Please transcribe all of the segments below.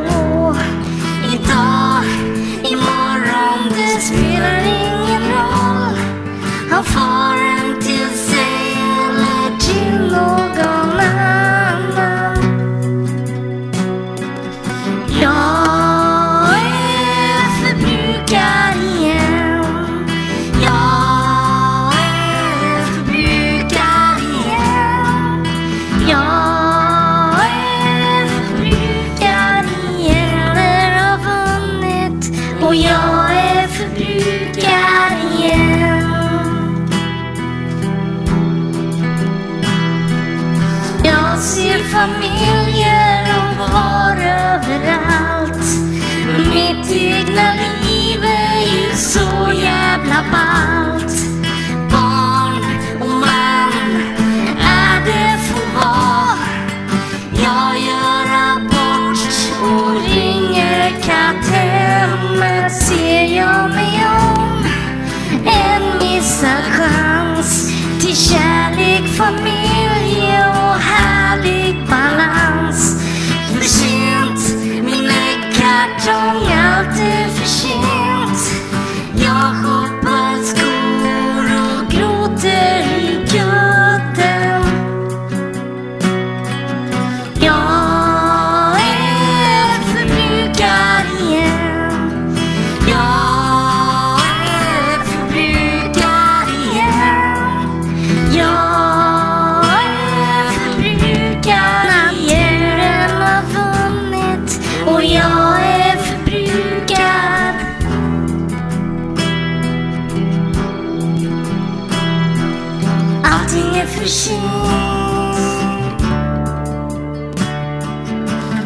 må Idag, imorgon, det spelar ingen och jag är förbrukad igen. Jag ser familjen aflições.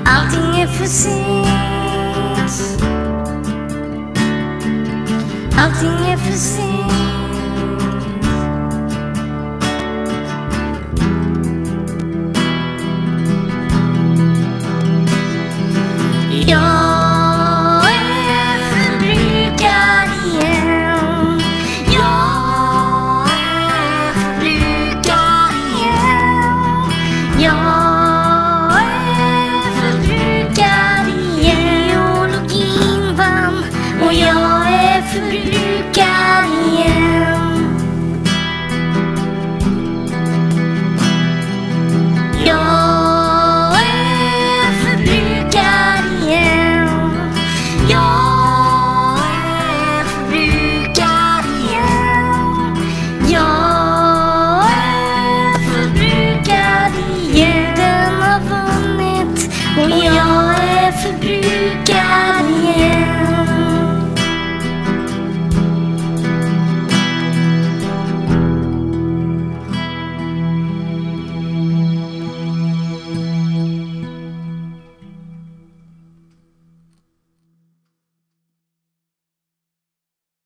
Altinha aflições. Altinha aflições.